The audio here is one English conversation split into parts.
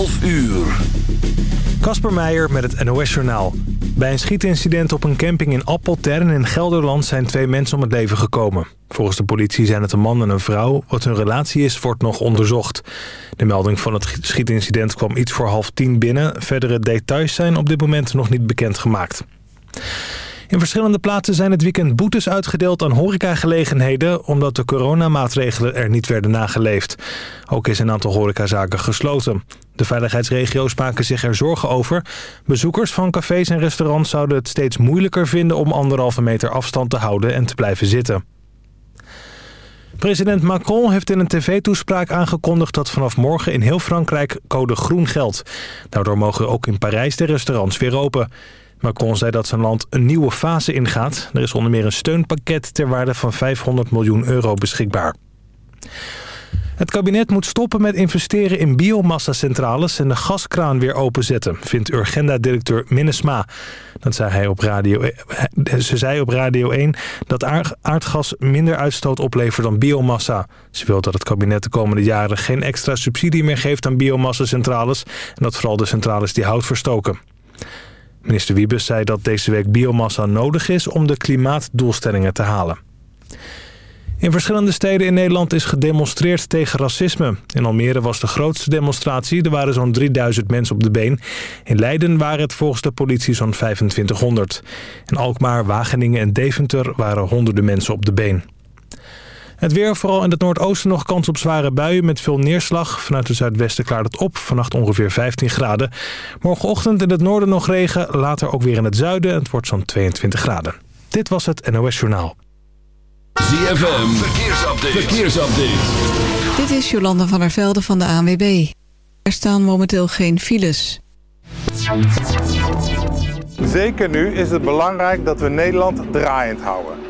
12 uur. Kasper Meijer met het NOS-journaal. Bij een schietincident op een camping in Appeltern in Gelderland zijn twee mensen om het leven gekomen. Volgens de politie zijn het een man en een vrouw. Wat hun relatie is, wordt nog onderzocht. De melding van het schietincident kwam iets voor half tien binnen. Verdere details zijn op dit moment nog niet bekendgemaakt. In verschillende plaatsen zijn het weekend boetes uitgedeeld aan horecagelegenheden... omdat de coronamaatregelen er niet werden nageleefd. Ook is een aantal horecazaken gesloten. De veiligheidsregio's maken zich er zorgen over. Bezoekers van cafés en restaurants zouden het steeds moeilijker vinden... om anderhalve meter afstand te houden en te blijven zitten. President Macron heeft in een tv-toespraak aangekondigd dat vanaf morgen in heel Frankrijk code groen geldt. Daardoor mogen ook in Parijs de restaurants weer open. Macron zei dat zijn land een nieuwe fase ingaat. Er is onder meer een steunpakket ter waarde van 500 miljoen euro beschikbaar. Het kabinet moet stoppen met investeren in biomassa-centrales en de gaskraan weer openzetten, vindt Urgenda-directeur Minnesma. Dat zei hij op radio, eh, ze zei op Radio 1 dat aardgas minder uitstoot oplevert dan biomassa. Ze wil dat het kabinet de komende jaren geen extra subsidie meer geeft aan biomassa-centrales en dat vooral de centrales die hout verstoken. Minister Wiebes zei dat deze week biomassa nodig is om de klimaatdoelstellingen te halen. In verschillende steden in Nederland is gedemonstreerd tegen racisme. In Almere was de grootste demonstratie. Er waren zo'n 3000 mensen op de been. In Leiden waren het volgens de politie zo'n 2500. In Alkmaar, Wageningen en Deventer waren honderden mensen op de been. Het weer, vooral in het noordoosten nog kans op zware buien met veel neerslag. Vanuit het zuidwesten klaart het op, vannacht ongeveer 15 graden. Morgenochtend in het noorden nog regen, later ook weer in het zuiden. Het wordt zo'n 22 graden. Dit was het NOS Journaal. ZFM, verkeersupdate. verkeersupdate. Dit is Jolanda van der Velde van de ANWB. Er staan momenteel geen files. Zeker nu is het belangrijk dat we Nederland draaiend houden.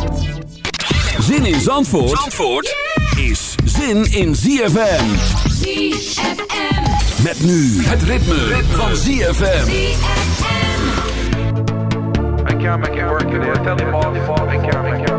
Zin in Zandvoort, Zandvoort is zin in ZFM. ZFM. Met nu het ritme, ritme. van ZFM. I can't make it work today. Tell them all, I can't make it work. Nah,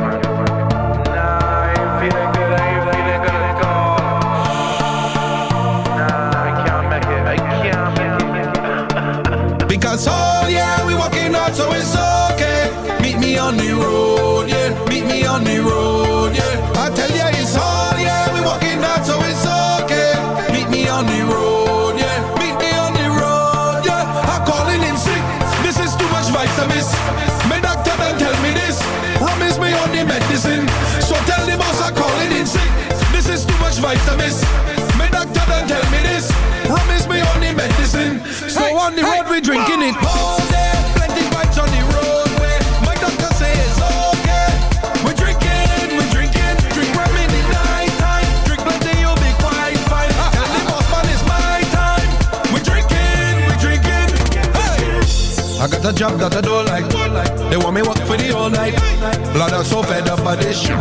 vitamins. My doctor done tell me this. Promise me on the medicine. So on the road we drinking it all day. Plenty vibes on the roadway. My doctor say it's okay. We're drinking, we're drinking. Drink rum in the night time. Drink plenty, you'll be quite fine. Tell the boss man it's my time. We're drinking, we're drinking. Hey. I got a job that I don't like. They want me work for the all night. Blood, I'm so fed up by this shit.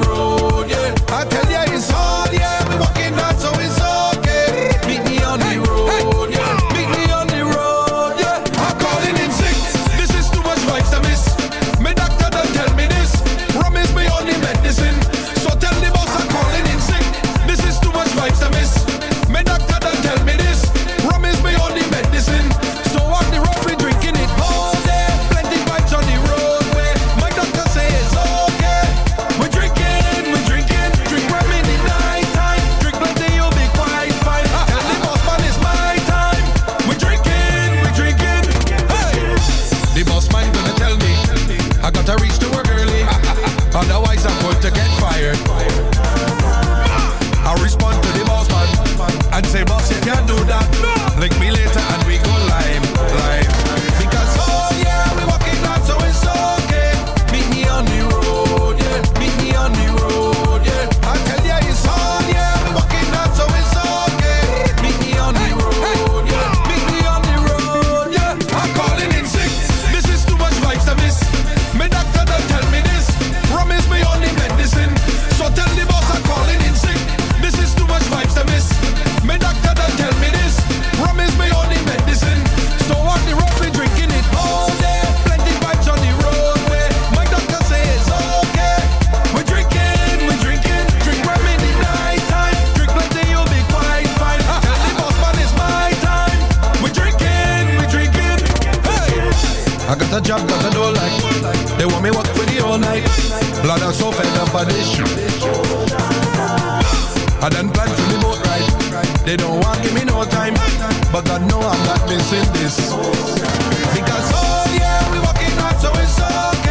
got a job that I don't like. They want me work for the all night. Blood and so fed up of this shit. I done planned for the boat ride. They don't want give me no time. But God know I'm not missing this. Because oh yeah, we walking out so it's okay.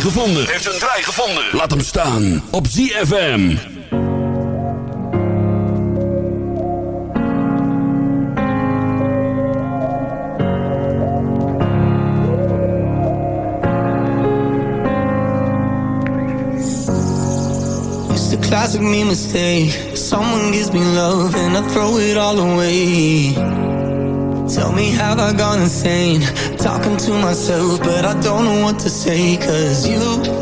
gevonden. Heeft een draai gevonden. Laat hem staan op ZFM. It's a classic me mistake. Someone gives me love and I throw it all away. Tell me have I gone insane? Talking to myself, but to say cause you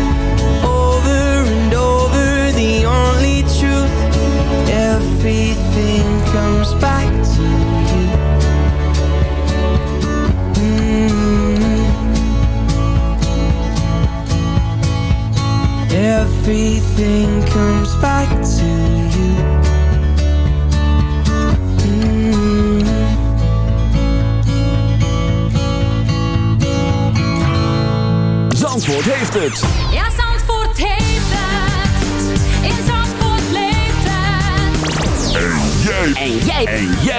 Everything comes back to you. Mm. Everything comes back to you. Mm. Zandvoort heeft het.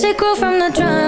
mystical from the drum.